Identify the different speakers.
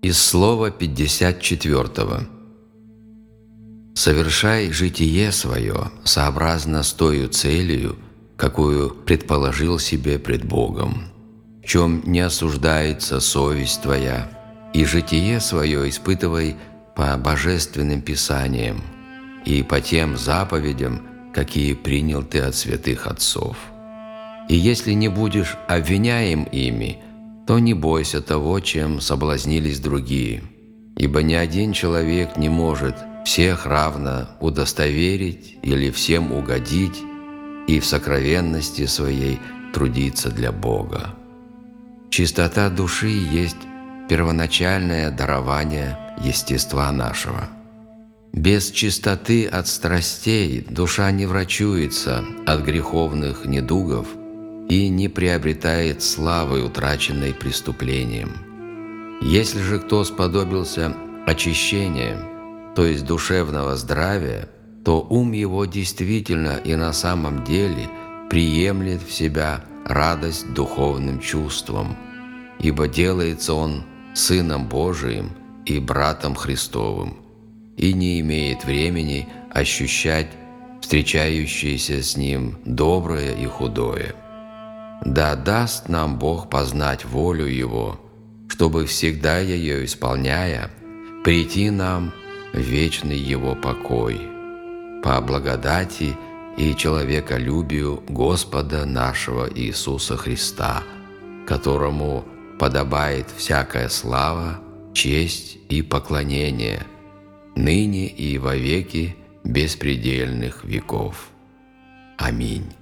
Speaker 1: Из слова 54. «Совершай житие свое сообразно с тою целью, какую предположил себе пред Богом, в чем не осуждается совесть твоя, и житие свое испытывай по божественным писаниям и по тем заповедям, какие принял ты от святых отцов. И если не будешь обвиняем ими, то не бойся того, чем соблазнились другие, ибо ни один человек не может всех равно удостоверить или всем угодить и в сокровенности своей трудиться для Бога. Чистота души есть первоначальное дарование естества нашего. Без чистоты от страстей душа не врачуется от греховных недугов и не приобретает славы, утраченной преступлением. Если же кто сподобился очищения, то есть душевного здравия, то ум его действительно и на самом деле приемлет в себя радость духовным чувством, ибо делается он Сыном Божиим и братом Христовым, и не имеет времени ощущать встречающееся с ним доброе и худое. Да даст нам Бог познать волю Его, чтобы всегда ее исполняя, прийти нам в вечный Его покой, по благодати и человеколюбию Господа нашего Иисуса Христа, которому подобает всякая слава, честь и поклонение, ныне и во веки беспредельных веков. Аминь.